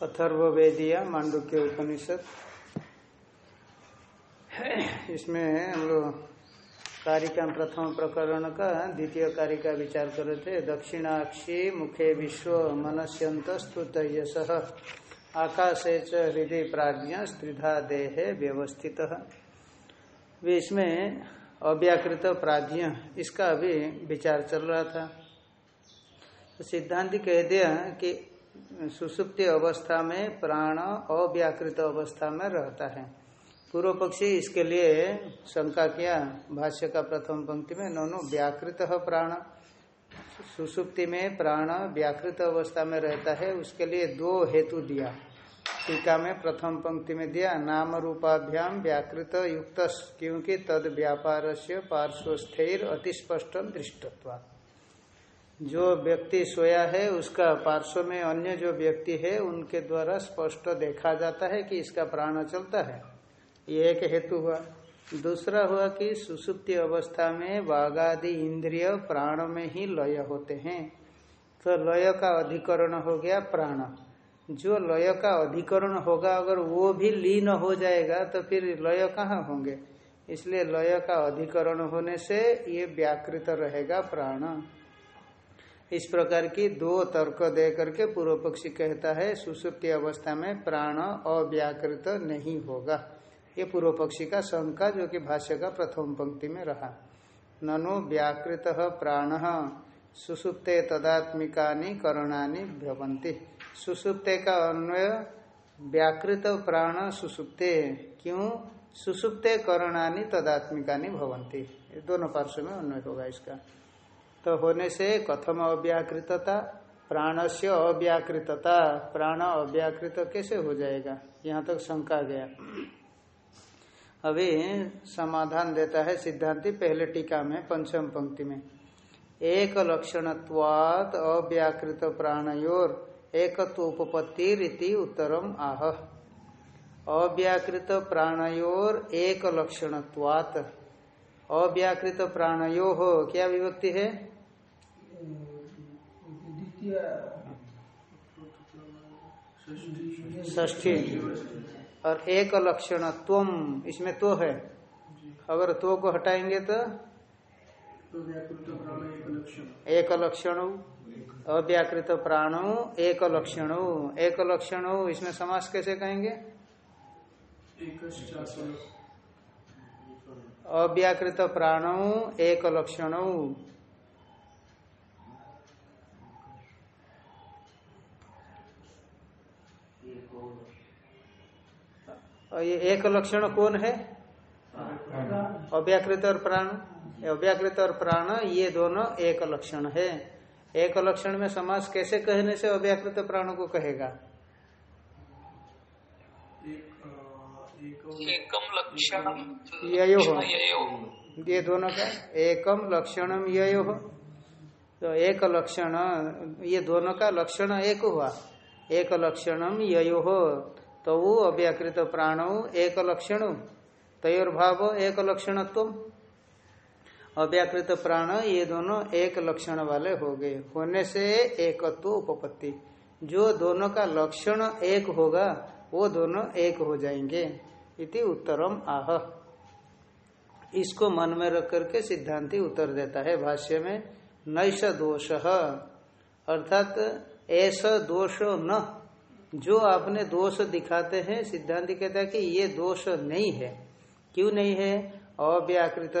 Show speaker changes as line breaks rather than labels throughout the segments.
अथर्वेदीय मांडुक्य उपनिषद। इसमें हम लोग कारिका प्रथम प्रकरण का, द्वितीय कारिका विचार कर रहे थे। दक्षिणाक्षी मुखे विश्व मनस्यंत स्तुत यश। आकाशे च हृदय प्राज्ञ स्त्रिधा देहे व्यवस्थित। भी इसमें अव्याकृत प्राज्ञ, इसका अभी विचार चल रहा था। तो सिद्धांत कह दिया कि सुसुप्ति अवस्था में प्राण अव्याकृत अवस्था में रहता है। पूर्व पक्षी इसके लिए शंका किया, भाष्य का प्रथम पंक्ति में, नौनो व्याकृत प्राण। सुसुप्ति में प्राण व्याकृत अवस्था में रहता है, उसके लिए दो हेतु दिया। टीका में प्रथम पंक्ति में दिया, नाम रूपाभ्याम व्याकृत युक्त क्योंकि तद व्यापार से पार्श्वस्थिर अतिस्पष्ट दृष्टत्वा जो व्यक्ति सोया है, उसका पार्श्व में अन्य जो व्यक्ति है, उनके द्वारा स्पष्ट देखा जाता है कि इसका प्राण चलता है। ये एक हेतु हुआ। दूसरा हुआ कि सुसुप्ति अवस्था में बाघादि इंद्रिय प्राण में ही लय होते हैं। तो लय का अधिकरण हो गया प्राण। जो लय का अधिकरण होगा, अगर वो भी लीन हो जाएगा तो फिर लय कहाँ होंगे? इसलिए लय का अधिकरण होने से ये व्याकृत रहेगा प्राण। इस प्रकार की दो तर्क दे करके पूर्व पक्षी कहता है, सुसुप्ति अवस्था में प्राण अव्याकृत नहीं होगा। ये पूर्व पक्षी का शंका जो कि भाष्य का प्रथम पंक्ति में रहा। ननु व्याकृत प्राण, सुसुप्ते तदात्मिकानि करणानि भ्रवंती सुसुप्ते का अन्वय, व्याकृत प्राण सुसुप्ते, क्यों? सुसुप्ते करणानि तदात्मिकानि भवंती दोनों पार्श्व में अन्वय होगा इसका। तो होने से कथम अव्याकृतता प्राण से अव्याकृतता, प्राण अव्याकृत कैसे हो जाएगा? यहाँ तक तो शंका गया। अभी समाधान देता है सिद्धांति पहले टीका में, पंचम पंक्ति में। एक लक्षणत्वात अव्याकृत प्राणयोर एक एकत्वोपत्ति रीति उत्तरम आह। अव्याकृत प्राणयोर एक लक्षणत्वात। अव्याकृत प्राणयो हो क्या विभक्ति है? ष्ठी और एक लक्षण तुम इसमें तो है। अगर तो को हटाएँगे तो? एक लक्षण, अव्याकृत प्राण, एक लक्षण। एक लक्षण, इसमें समास कैसे कहेंगे? अव्याकृत प्राण, एक लक्षण। और ये एक लक्षण कौन है? अव्याकृत और प्राण। अव्याकृत और प्राण ये दोनों एक लक्षण है। एक लक्षण में समास कैसे कहने से अव्याकृत प्राण को कहेगा?
एकम लक्षणम
ययो। ये दोनों का? एकम लक्षणम ययो। तो एक लक्षण ये दोनों का लक्षण एक हुआ। एक लक्षणम ययो। तो वो अव्याकृत प्राण एक लक्षण तयोर भाव एक लक्षणत्व अव्याकृत प्राण ये दोनों एक लक्षण वाले हो गए। होने से एकत्व उपपत्ति। जो दोनों का लक्षण एक होगा, वो दोनों एक हो जाएँगे। इति उत्तरम आह। इसको मन में रख करके सिद्धांति उत्तर देता है भाष्य में नैश दोष। अर्थात ऐसा दोष न। जो आपने दोष दिखाते हैं, सिद्धांत कहता है कि ये दोष नहीं है। क्यों नहीं है? अव्याकृत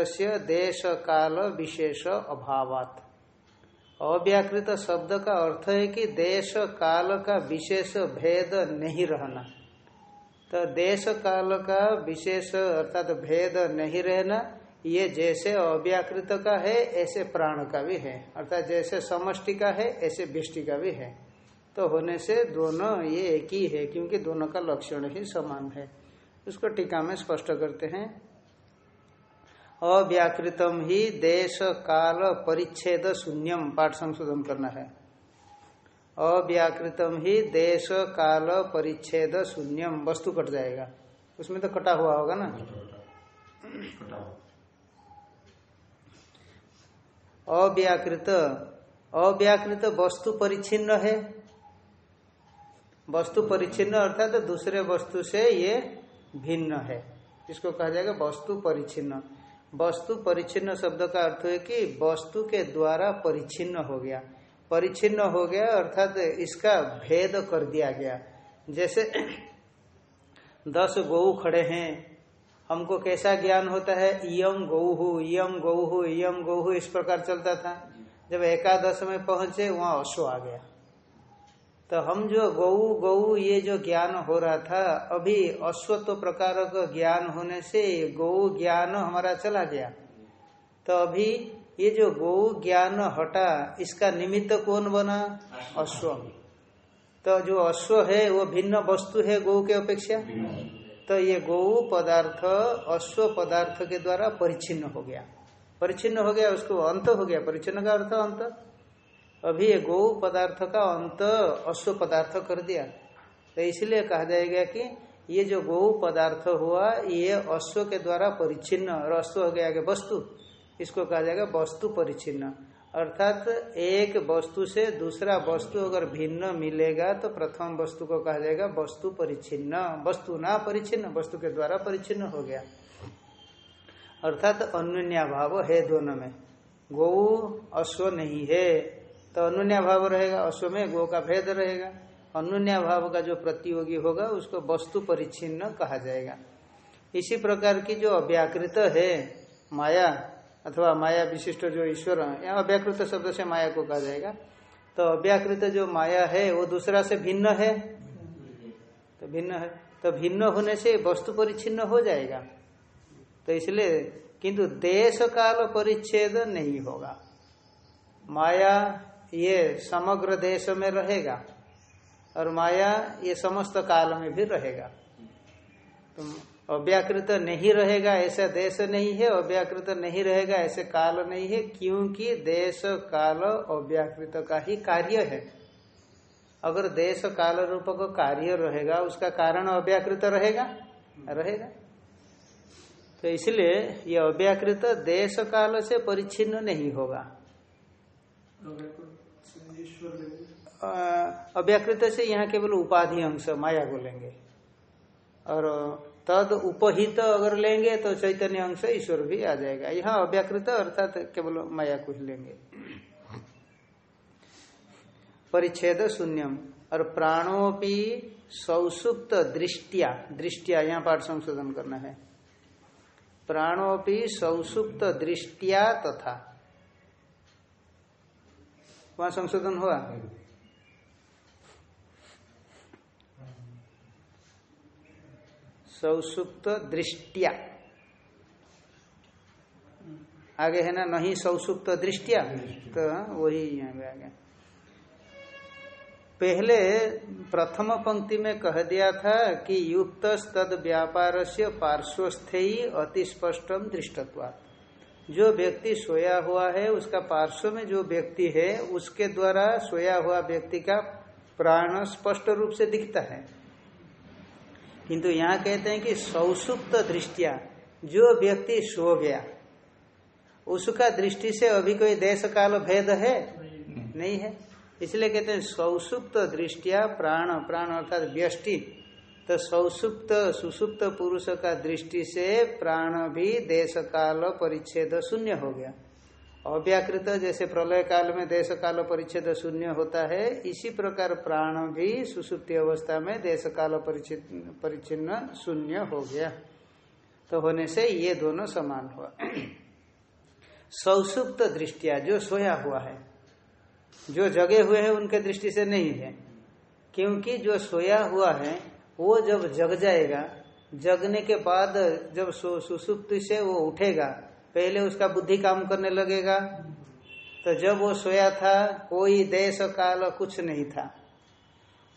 देश काल विशेष अभावात। अव्याकृत शब्द का अर्थ है कि देश काल का विशेष भेद नहीं रहना। तो देश काल का विशेष अर्थात भेद नहीं रहना, ये जैसे अव्याकृत का है, ऐसे प्राण का भी है। अर्थात जैसे समष्टि का है, ऐसे व्यष्टि का भी है। तो होने से दोनों ये एक ही है, क्योंकि दोनों का लक्षण ही समान है। उसको टीका में स्पष्ट करते हैं। अव्याकृतम ही देश काल परिच्छेद शून्यम, पाठ संशोधन करना है। अव्याकृतम ही देश काल परिच्छेद शून्यम, वस्तु कट जाएगा। उसमें तो कटा हुआ होगा ना? अव्याकृत अव्याकृत वस्तु परिच्छिन्न है। वस्तु परिचिन्न अर्थात तो दूसरे वस्तु से ये भिन्न है। इसको कहा जाएगा वस्तु परिचिन्न वस्तु परिचिन्न शब्द का अर्थ है कि वस्तु के द्वारा परिचिन्न हो गया। परिचिन्न हो गया अर्थात इसका भेद कर दिया गया। जैसे दस गौ खड़े हैं। हमको कैसा ज्ञान होता है? यम गौहु यम गौहु यम गौहु इस प्रकार चलता था। जब एकादश में पहुँचे, वहाँ अश्व आ गया। तो हम जो गौ गौ ये जो ज्ञान हो रहा था अभी अश्वत्व प्रकार का ज्ञान होने से गौ ज्ञान हमारा चला गया। तो अभी ये जो गौ ज्ञान हटा इसका निमित्त कौन बना? अश्व। तो जो अश्व है वो भिन्न वस्तु है गौ के अपेक्षा? तो ये गौ पदार्थ अश्व पदार्थ के द्वारा परिचिन्न हो गया। परिचिन्न हो गया उसको अंत हो गया। परिचिन्न का अर्थ अंत? अभी ये गौ पदार्थ का अंत अश्व पदार्थ कर दिया। तो इसलिए कहा जाएगा कि ये जो गौ पदार्थ हुआ, ये अश्व के द्वारा परिचिन्न, और अश्व हो गया वस्तु। इसको कहा जाएगा वस्तु परिचिन्न। अर्थात एक वस्तु से दूसरा वस्तु अगर भिन्न मिलेगा तो प्रथम वस्तु को कहा जाएगा वस्तु परिचिन्न। वस्तु ना परिचिन्न, वस्तु के द्वारा परिचिन्न हो गया। अर्थात भाव है दोनों में। गौ अश्व नहीं है। तो अनुन्या भाव रहेगा अश्व में गो का भेद रहेगा। अनुन्या भाव का जो प्रतियोगी होगा, उसको वस्तु परिच्छिन्न कहा जाएगा। इसी प्रकार की जो अव्याकृत है, माया अथवा माया विशिष्ट जो ईश्वर, यहाँ अव्याकृत शब्द से माया को कहा जाएगा। तो अव्याकृत जो माया है, वो दूसरा से भिन्न है? तो भिन्न है। तो भिन्न होने से वस्तु परिच्छिन्न हो जाएगा। तो इसलिए, किंतु देश काल परिच्छेद नहीं होगा। माया ये समग्र देश में रहेगा और माया ये समस्त काल में भी रहेगा। तो अव्याकृत नहीं रहेगा, ऐसा देश नहीं है, अव्याकृत नहीं रहेगा, ऐसे काल नहीं है, क्योंकि देश काल अव्याकृत का ही कार्य है। अगर देश काल रूप का कार्य रहेगा, उसका कारण अव्याकृत रहेगा? रहेगा। तो इसलिए ये अव्याकृत देश काल से परिच्छिन्न नहीं होगा। अव्याकृत से यहाँ केवल उपाधि अंश, माया को लेंगे। और तद उपहित अगर लेंगे तो चैतन्य अंश ईश्वर भी आ जाएगा। यहाँ अव्याकृत अर्थात केवल माया को ही लेंगे। परिच्छेद शून्यम। और प्राणोपी सौसुप्त दृष्टिया दृष्टिया, यहाँ पाठ संशोधन करना है। प्राणोपी सौसुप्त दृष्टिया तथा वहाँ संशोधन हुआ। सौसुप्त दृष्टिया। आगे है ना नहीं सौसुप्त दृष्टिया तो वही यहाँ पे आ गया पहले प्रथम पंक्ति में कह दिया था कि युक्त तद व्यापार से पार्श्वस्थ अति स्पष्टम दृष्टत्वात्। जो व्यक्ति सोया हुआ है उसका पार्श्व में जो व्यक्ति है उसके द्वारा सोया हुआ व्यक्ति का प्राण स्पष्ट रूप से दिखता है। किंतु यहाँ कहते हैं कि सौसुप्त दृष्टिया जो व्यक्ति सो गया उसका दृष्टि से अभी कोई देश काल भेद है? नहीं है। इसलिए कहते हैं सौसुप्त दृष्टिया प्राण प्राण अर्थात व्यष्टि। तो सौसुप्त, सुसुप्त पुरुष का दृष्टि से प्राण भी देश काल परिच्छेद शून्य हो गया। अव्याकृत जैसे प्रलय काल में देश काल परिच्छेद शून्य होता है, इसी प्रकार प्राण भी सुसुप्ति अवस्था में देश काल परिच्छिन्न शून्य हो गया। तो होने से ये दोनों समान हुआ। सौसुप्त दृष्टिया जो सोया हुआ है, जो जगे हुए हैं, उनके दृष्टि से नहीं है, क्योंकि जो सोया हुआ है वो जब जग जाएगा, जगने के बाद जब सुसुप्ति से वो उठेगा, पहले उसका बुद्धि काम करने लगेगा। तो जब वो सोया था, कोई देश काल कुछ नहीं था।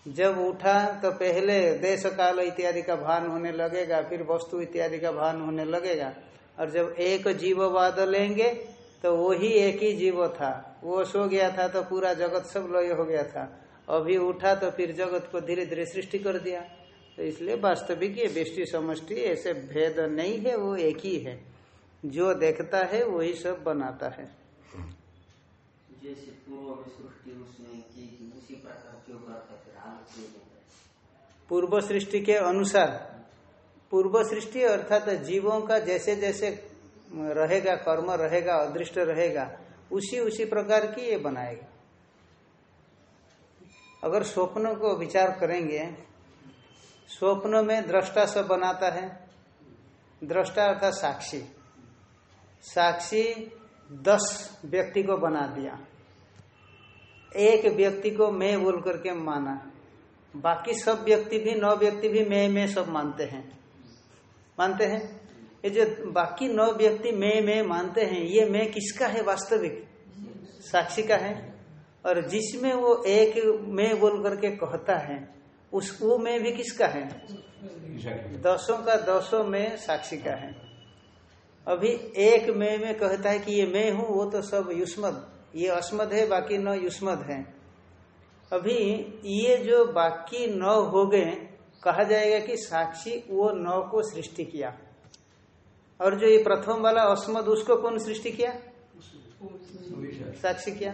जब उठा तो पहले देश काल इत्यादि का भान होने लगेगा, फिर वस्तु इत्यादि का भान होने लगेगा। और जब एक जीव जीववाद लेंगे तो वो ही एक ही जीव था। वो सो गया था तो पूरा जगत सब लय हो गया था। अभी उठा तो फिर जगत को धीरे धीरे सृष्टि कर दिया। तो इसलिए वास्तविक ये बेष्टि समष्टि ऐसे भेद नहीं है वो एक ही है। जो देखता है वही सब बनाता है।
जैसे पूर्व में सृष्टि उसमें की उसी प्रकार क्यों करता फिर हाल क्यों देता है?
पूर्व सृष्टि के अनुसार पूर्व सृष्टि अर्थात जीवों का जैसे जैसे रहेगा कर्म रहेगा अदृष्ट रहेगा उसी उसी प्रकार की ये बनाएगा। अगर स्वप्न को विचार करेंगे स्वप्न में दृष्टा सब बनाता है। दृष्टा अर्थात साक्षी। साक्षी दस व्यक्ति को बना दिया। एक व्यक्ति को मैं बोल करके माना। बाकी सब व्यक्ति भी, नौ व्यक्ति भी मैं मैं सब मानते हैं। मानते हैं? ये जो बाकी नौ व्यक्ति मैं मैं मानते हैं, ये मैं किसका है वास्तविक? साक्षी का है। और जिसमें वो एक मैं बोल करके कहता है उस वो मैं भी किसका है? दसों का दसों में साक्षी का है। अभी एक मैं में कहता है कि ये मैं हूँ वो तो सब युष्मद। ये अस्मद है बाकी नौ युष्मद है। अभी ये जो बाकी नौ हो गए कहा जाएगा कि साक्षी वो नौ को सृष्टि किया। और जो ये प्रथम वाला अस्मद उसको कौन सृष्टि किया। साक्षी किया।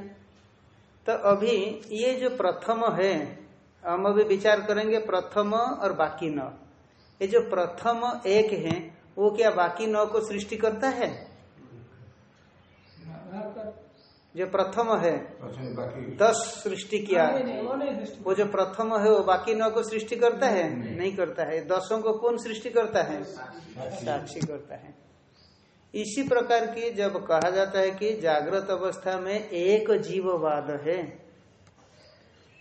तो अभी ये जो प्रथम है हम अभी विचार करेंगे प्रथम और बाकी नौ। ये जो प्रथम एक है वो क्या बाकी नौ को सृष्टि करता है? जो प्रथम है दस सृष्टि किया। वो जो प्रथम है वो बाकी नौ को सृष्टि करता है? नहीं। करता है। दसों को कौन सृष्टि करता है? साक्षी करता है। इसी प्रकार की जब कहा जाता है कि जागृत अवस्था में एक जीववाद है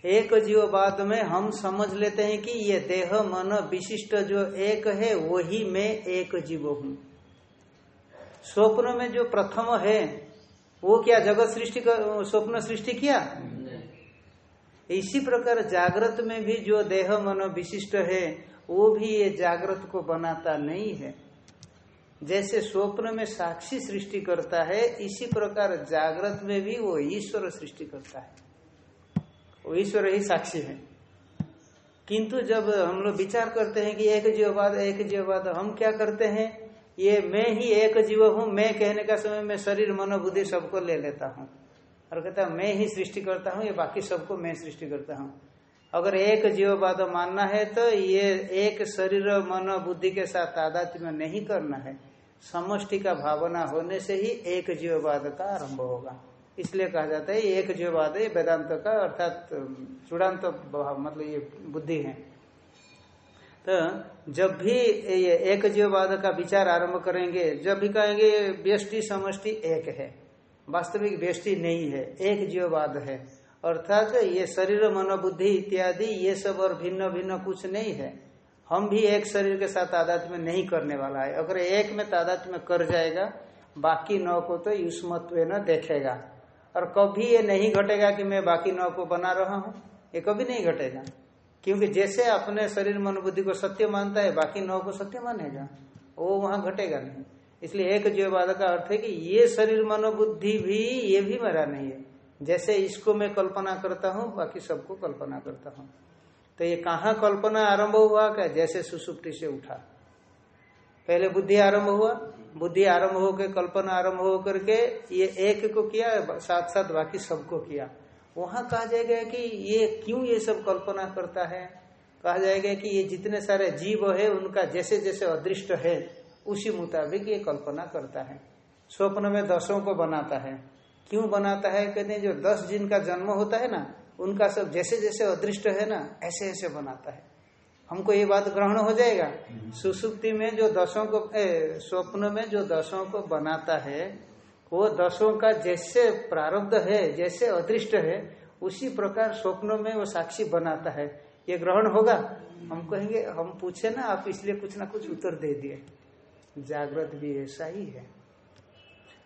एक जीव बाद में हम समझ लेते हैं कि ये देह मन विशिष्ट जो एक है वही मैं एक जीव हूँ। स्वप्न में जो प्रथम है वो क्या जगत सृष्टि स्वप्न सृष्टि किया? इसी प्रकार जागृत में भी जो देह मन विशिष्ट है वो भी ये जागृत को बनाता नहीं है। जैसे स्वप्न में साक्षी सृष्टि करता है इसी प्रकार जागृत में भी वो ईश्वर सृष्टि करता है। वो ईश्वर ही साक्षी है। किंतु जब हम लोग विचार करते हैं कि एक जीववाद एक जीववाद हम क्या करते हैं? ये मैं ही एक जीव हूँ, मैं कहने का समय मैं शरीर मनोबुद्धि सबको ले लेता हूँ। और कहता है, मैं ही सृष्टि करता हूँ, ये बाकी सबको मैं सृष्टि करता हूँ। अगर एक जीववाद मानना है तो ये एक शरीर, मन, बुद्धि के साथ तादात्म्य नहीं करना है। समष्टि का भावना होने से ही एक जीववाद का आरंभ होगा। इसलिए कहा जाता है एक जीववाद ये वेदांत का अर्थात चूड़ान्त मतलब ये बुद्धि है। तो जब भी ये एक जीववाद का विचार आरंभ करेंगे, जब भी कहेंगे, व्यष्टि समष्टि एक है। वास्तविक व्यष्टि नहीं है, एक जीववाद है। अर्थात ये शरीर, मनोबुद्धि इत्यादि, ये सब और भिन्न भिन्न कुछ नहीं है। हम भी एक शरीर के साथ तादात में नहीं करने वाला है। अगर एक में तादात में कर जाएगा, बाकी नौ को तो युष्मत्व न देखेगा। और कभी ये नहीं घटेगा कि मैं बाकी नौ को बना रहा हूँ। ये कभी नहीं घटेगा। क्योंकि जैसे अपने शरीर मनोबुद्धि को सत्य मानता है, बाकी नौ को सत्य मानेगा। वो वहाँ घटेगा नहीं। इसलिए एक जीववाद का अर्थ है कि ये शरीर मनोबुद्धि भी, ये भी मेरा नहीं है। जैसे इसको मैं कल्पना करता हूँ, बाकी सबको कल्पना करता हूँ। तो ये कहाँ कल्पना आरंभ हुआ? क्या जैसे सुसुप्ति से उठा। पहले बुद्धि आरंभ हुआ बुद्धि आरंभ होकर, कल्पना आरंभ होकर के ये एक को किया साथ साथ बाकी सबको किया। वहाँ कहा जाएगा कि ये क्यों ये सब कल्पना करता है? कहा जाएगा कि ये जितने सारे जीव है, उनका जैसे जैसे अदृष्ट है, उसी मुताबिक ये कल्पना करता है। स्वप्न में दसों को बनाता है। क्यों बनाता है? कहते हैं, जो दस जिनका जन्म होता है ना, उनका सब जैसे जैसे अदृष्ट है ना ऐसे ऐसे बनाता है। हमको ये बात ग्रहण हो जाएगा। सुसुप्ति में जो दसों को स्वप्न में जो दसों को बनाता है वो दसों का जैसे प्रारब्ध है जैसे अदृष्ट है उसी प्रकार स्वप्नों में वो साक्षी बनाता है। ये ग्रहण होगा? हम कहेंगे हम पूछे ना आप इसलिए कुछ ना कुछ उत्तर दे दिए। जागृत भी ऐसा ही है।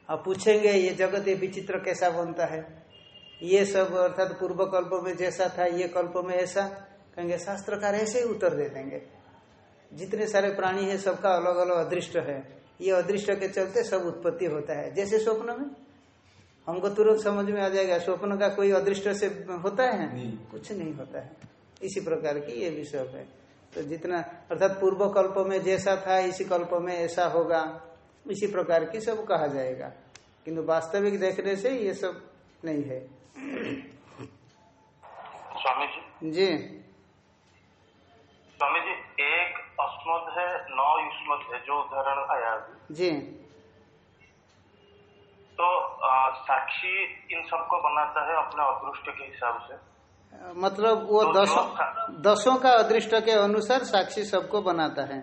आप पूछेंगे ये जगत ये विचित्र कैसा बनता है? ये सब अर्थात पूर्व कल्प में जैसा था ये कल्प में ऐसा। कहेंगे शास्त्रकार ऐसे ही उत्तर दे देंगे। जितने सारे प्राणी है सबका अलग अलग अदृष्ट है। ये अदृष्ट के चलते सब उत्पत्ति होता है। जैसे स्वप्न में। हमको तुरंत समझ में आ जाएगा स्वप्न का कोई अदृष्ट से होता है? नहीं। कुछ नहीं होता है। इसी प्रकार की ये विषय है। तो जितना अर्थात पूर्व कल्प में जैसा था इसी कल्प में ऐसा होगा। इसी प्रकार की सब कहा जाएगा। किंतु वास्तविक देखने से ये सब नहीं है।
स्वामी जी।
जी।
स्वामी जी एक अस्मद है नौ युष्मद है जो उदाहरण आया अभी
जी।
तो अ, साक्षी इन सबको बनाता है अपने अदृष्ट के हिसाब से।
मतलब वो
तो
दसों दसों का अदृष्ट के अनुसार साक्षी सबको बनाता है।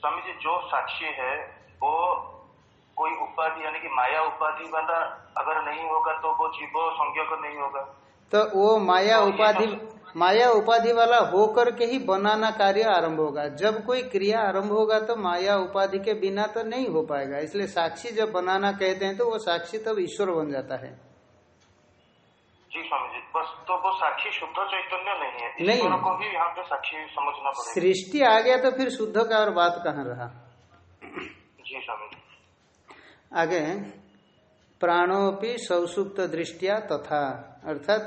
स्वामी जी जो साक्षी है वो कोई उपाधि यानी कि माया उपाधि वाला अगर नहीं होगा तो वो जीवो संज्ञा को नहीं होगा।
तो वो माया
तो
उपाधि
तो-
माया उपाधि वाला होकर के ही बनाना कार्य आरंभ होगा। जब कोई क्रिया आरंभ होगा तो माया उपाधि के बिना तो नहीं हो पाएगा। इसलिए साक्षी जब बनाना कहते हैं तो वो साक्षी तब ईश्वर बन जाता है।
जी स्वामी जी बस तो वो साक्षी शुद्ध चैतन्य नहीं है।
नहीं।
को यहाँ पे साक्षी समझना पड़ेगा।
सृष्टि आ गया तो फिर शुद्ध का और बात कहाँ रहा?
जी स्वामी जी।
आगे प्राणोपि सौसुप्त दृष्टिया तथा अर्थात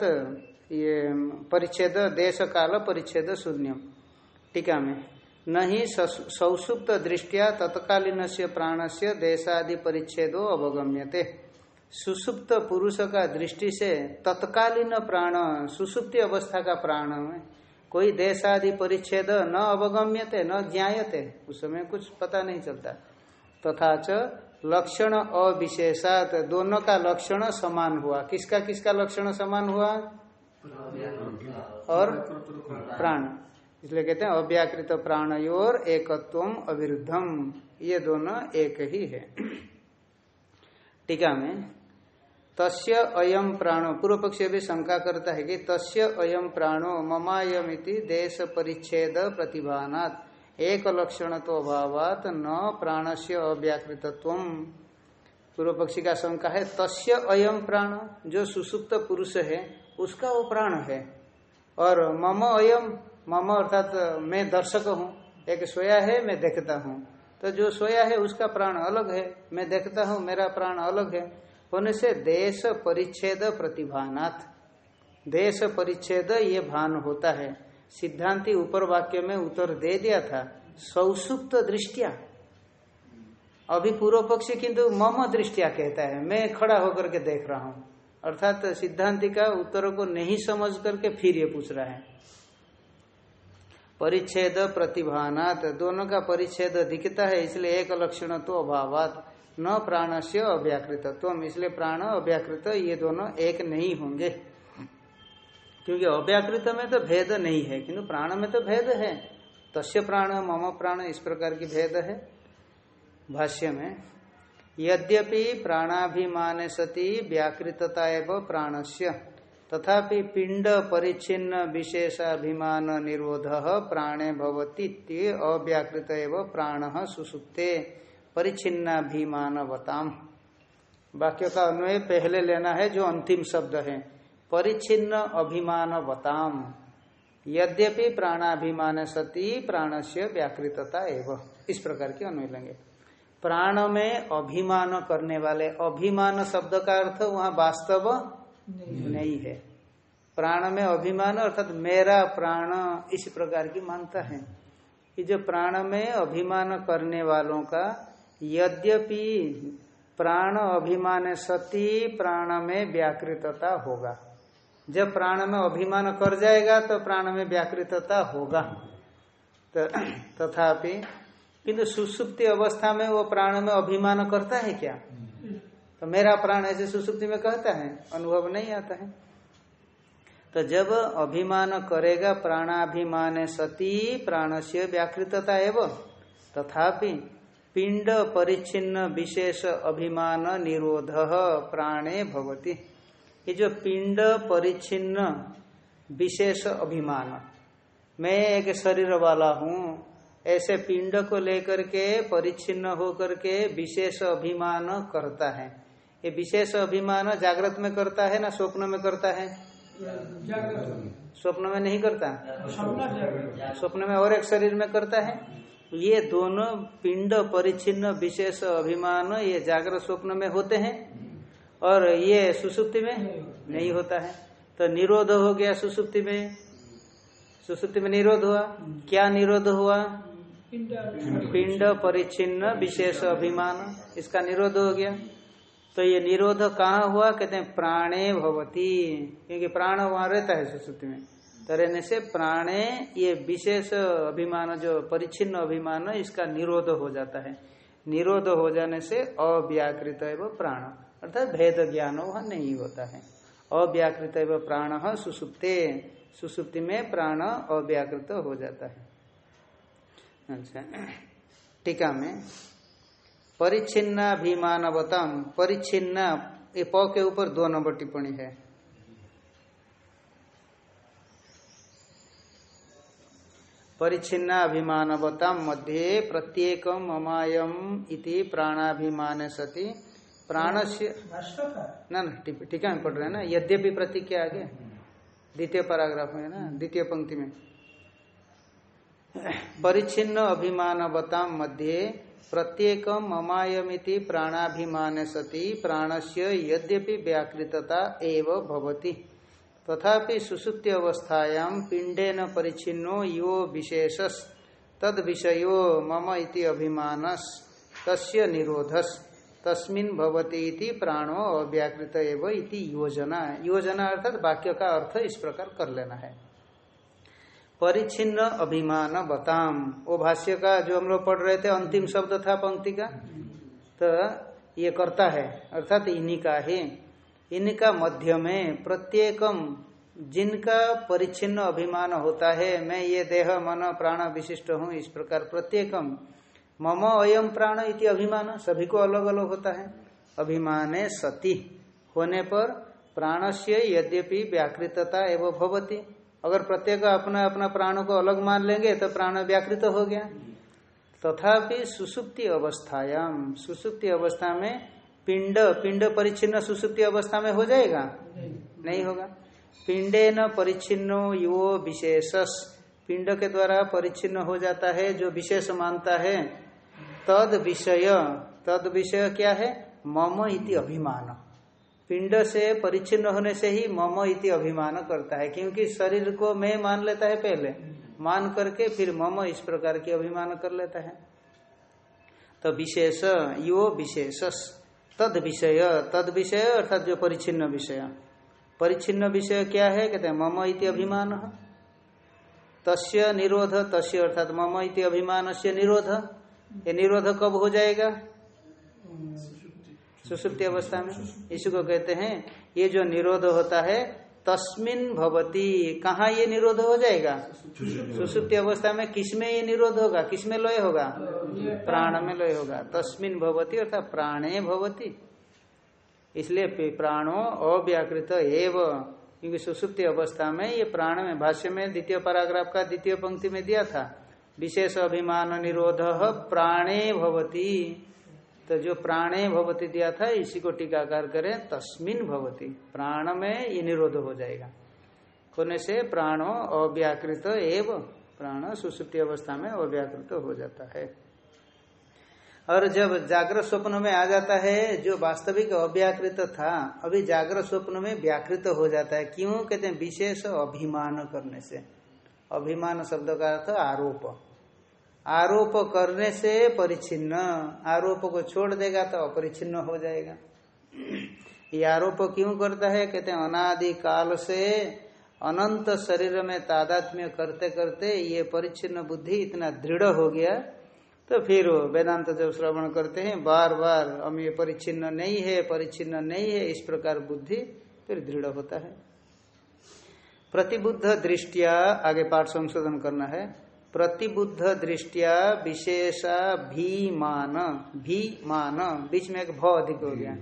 ये परिच्छेद देश काल परिच्छेद शून्य टीका में, नहीं सौसुप्त दृष्टिया तत्कालीन से प्राण से देशादि परिच्छेदो अवगम्यते। सुसुप्त पुरुष का दृष्टि से तत्कालीन प्राण, सुसुप्ति अवस्था का प्राण में कोई देशादि परिच्छेद न अवगम्यते, न ज्ञायते। उस समय कुछ पता नहीं चलता। तथा च लक्षण अविशेषात, दोनों का लक्षण समान हुआ। किसका किसका लक्षण समान हुआ? और प्राण। इसलिए कहते हैं, अव्याकृत प्राणयोर एकत्व अविरुद्धम। ये दोनों एक ही है। टीका में, तस्य अयम प्राणो, पूर्व पक्ष भी शंका करता है कि तस्य अयम प्राणो ममायमिति देश परिच्छेद प्रतिभानात्। एक लक्षण तो अभावात न प्राण से अव्याकृतत्व पूर्व पक्षी का शंका है, तस्य अयम प्राण जो सुसुप्त पुरुष है उसका वो प्राण है। और मम अयम, मम अर्थात मैं दर्शक हूँ, एक सोया है, मैं देखता हूँ। तो जो सोया है, उसका प्राण अलग है। मैं देखता हूँ, मेरा प्राण अलग है। होने से देश परिच्छेद प्रतिभानाथ। देश परिच्छेद ये भान होता है। सिद्धांति ऊपर वाक्य में उत्तर दे दिया था, सौसुप्त दृष्टिया। अभी पूर्व पक्षी किंतु मम दृष्टिया कहता है। मैं खड़ा होकर के देख रहा हूँ। अर्थात सिद्धांति का उत्तर को नहीं समझ करके फिर ये पूछ रहा है। परिच्छेद प्रतिभानात, दोनों का परिच्छेद दिखता है, इसलिए एक लक्षण तो अभावात, न प्राण से अव्याकृतत्व इसलिए प्राण अव्याकृत ये दोनों एक नहीं होंगे। क्योंकि अव्याकृत में तो भेद नहीं है किंतु प्राण में तो भेद है। तस्य प्राण, मम प्राण, इस प्रकार की भेद है। भाष्य में यद्यपि प्राणाभिमान सती व्याकृतता एवं प्राणस्य। तथापि पिंड परिच्छिन्न विशेषाभिमान निरोध प्राणे भवती अव्याकृत एवं प्राण सुसुप्ते, परिच्छिन्नाभिमानवताम। वाक्य का अन्वय पहले लेना है जो अंतिम शब्द है, परिच्छिन्न अभिमानवताम। यद्यपि प्राणाभिमान सती प्राण से व्याकृतता एवं। इस प्रकार की अन्वय लेंगे। प्राण में अभिमान करने वाले अभिमान शब्द का अर्थ वहाँ वास्तव नहीं, नहीं है। प्राण में अभिमान अर्थात मेरा प्राण इस प्रकार की मानता है कि जो प्राण में अभिमान करने वालों का यद्यपि प्राण अभिमान सती प्राण में व्याकृतता होगा। जब प्राण में अभिमान कर जाएगा तो प्राण में व्याकृतता होगा। तो तथापि किंतु सुसुप्ति अवस्था में वो प्राण में अभिमान करता है क्या? तो मेरा प्राण ऐसे सुसुप्ति में कहता है, अनुभव नहीं आता है। तो जब अभिमान करेगा, प्राणाभिमान सती प्राण से व्याकृतता एवं तथापि पिंड परिच्छिन्न विशेष अभिमान निरोध प्राणे भवती। ये जो पिंड परिच्छिन्न विशेष अभिमान, मैं एक शरीर वाला हूँ ऐसे पिंड को लेकर के परिच्छिन्न होकर के विशेष अभिमान करता है। ये विशेष अभिमान जागृत में करता है ना स्वप्न में करता है? स्वप्न में नहीं करता? स्वप्न में और एक शरीर में करता है। ये दोनों पिंड परिच्छिन्न विशेष अभिमान ये जागृत स्वप्न में होते हैं। और ये सुसुप्ति में नहीं होता है। तो निरोध हो गया सुसुप्ति में। सुसुप्ति में निरोध हुआ। क्या निरोध हुआ? पिंड परिचिन्न विशेष अभिमान। इसका निरोध हो गया। तो ये निरोध कहाँ हुआ? कहते हैं, प्राणे भवती। क्योंकि प्राण वहाँ रहता है सुश्रुति में। तो रहने से प्राणे, ये विशेष अभिमान, जो परिच्छिन्न अभिमान, इसका निरोध हो जाता है। निरोध हो जाने से अव्याकृत एवं प्राण। अर्थात भेद ज्ञान वह नहीं होता है। अव्याकृत एवं प्राण सुसुप्ते सुसुप्ति में प्राण अव्याकृत हो जाता है। अच्छा। टीका में परिच्छिन्नाभिमानवतम परिच्छिन्न ये प के ऊपर दो नंबर टिप्पणी है। परिच्छिन्नाभिमानवता मध्य प्रत्येक ममायम इति प्राणाभिमान सती। प्राण से ना ना टीका में पढ़ रहे हैं ना? यद्यपि प्रतीक के आगे। द्वितीय पैराग्राफ में है ना? द्वितीय पंक्ति में। परिच्छिन्न अभिमानवता मध्य प्रत्येक ममायमिति प्राणाभिमान सती, प्राणस्य यद्यपि व्याकृतता एव भवति। तथापि सुसुप्ति अवस्थायां पिंडेन परिच्छिन्नो यो विशेषस तद विषयो मम इति अभिमानस, तस्य निरोधस, तस्मिन भवति इति प्राणो अव्याकृत एव इति योजना। योजना अर्थात वाक्य का अर्थ इस प्रकार कर लेना है। परिच्छिन्न अभिमान, बताम। वो भाष्य का जो हम लोग पढ़ रहे थे, अंतिम शब्द था पंक्ति का। तो ये करता है, अर्थात इन्हीं का ही। इनका मध्य में प्रत्येकम जिनका परिच्छिन्न अभिमान होता है, मैं ये देह, मन, प्राण विशिष्ट हूँ, इस प्रकार प्रत्येकम। मम अयम प्राण इति अभिमान, सभी को अलग अलग होता है। अभिमान सती होने पर प्राण से यद्यपि व्याकृतता एवं भवती। अगर प्रत्येक अपना अपना प्राणों को अलग मान लेंगे तो प्राण व्याकृत हो गया। तथापि सुसुप्ति अवस्थायाम सुसुप्ति अवस्था में पिंड पिंड परिच्छिन्न सुसुप्ति अवस्था में हो जाएगा? नहीं होगा। पिंडे न परिच्छिन्नो यो विशेषस। पिंड के द्वारा परिच्छिन्न हो जाता है, जो विशेष मानता है। तद विषय तद विषय क्या है? मम इति अभिमान पिंड से परिच्छिन्न होने से ही मम इति अभिमान करता है, क्योंकि शरीर को मैं मान लेता है पहले। मान करके फिर मम इस प्रकार की अभिमान कर लेता है। तो विशेष, यो विशेष तद विषय तद विषय अर्थात जो परिच्छिन्न विषय। परिच्छिन्न विषय क्या है? कहते हैं, मम इति अभिमान। तस्य निरोध, तस्य अर्थात मम इति अभिमान से निरोध। ये निरोध कब हो जाएगा? सुसुप्ति अवस्था में? इसी को कहते हैं, ये जो निरोध होता है, तस्मिन भवती। कहा ये निरोध हो जाएगा? सुसुप्ति अवस्था में किसमें ये निरोध होगा? किसमें लय होगा? प्राण में लय होगा। तस्मिन भवती अर्थात प्राणे भवती। इसलिए प्राणो अव्याकृत एव। क्योंकि सुसुप्ति अवस्था में ये प्राण में, भाष्य में, द्वितीय पैराग्राफ का द्वितीय पंक्ति में दिया था। विशेष अभिमान निरोध प्राणे भवती। तो जो प्राणे भवती दिया था, इसी को टीकाकार करें, तस्मिन भवती। प्राण में ये निरोध हो जाएगा। होने से प्राणो अव्याकृत एव, प्राण सुसुप्ति अवस्था में अव्याकृत हो जाता है। और जब जागृत स्वप्न में आ जाता है, जो वास्तविक अव्याकृत था, अभी जागृत स्वप्न में व्याकृत हो जाता है। क्यों? कहते हैं विशेष अभिमान करने से। अभिमान शब्द का अर्थ आरोप। आरोप करने से परिचिन्न। आरोप को छोड़ देगा तो अपरिच्छिन्न हो जाएगा। ये आरोप क्यों करता है? कहते हैं, अनादि काल से अनंत शरीर में तादात्म्य करते करते ये परिच्छिन्न बुद्धि इतना दृढ़ हो गया तो फिर वेदांत जब श्रवण करते हैं बार बार हम ये परिच्छिन्न नहीं है परिच्छिन्न नहीं है, इस प्रकार बुद्धि, फिर दृढ़ होता है। प्रतिबुद्ध दृष्टिया आगे पाठ संशोधन करना है। प्रतिबुद्ध दृष्टिया विशेषा भीमान भीमान, बीच में एक भ अधिक हो गया।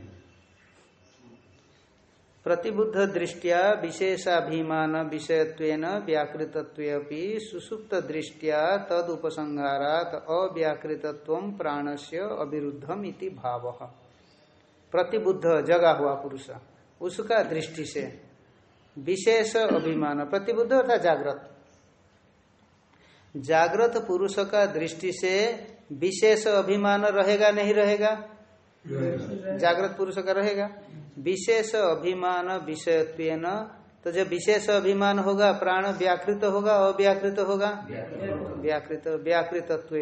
प्रतिबुद्ध दृष्टिया विशेषाभिमान विषयत्वेन व्याकृतत्वे सुसुप्त दृष्टिया तद उपसंहारात अव्याकृतत्व प्राणस्य अविरुद्धम भाव। प्रतिबुद्ध जगा हुआ पुरुष, उसका दृष्टि से विशेष अभिमान, प्रतिबुद्ध अर्थात जागृत। जागृत पुरुष का दृष्टि से विशेष अभिमान रहेगा नहीं रहेगा? जागृत पुरुष का रहेगा। विशेष अभिमान विषयत्व तो जब विशेष अभिमान होगा प्राण व्याकृत होगा अव्याकृत होगा? व्याकृत। व्याकृतत्व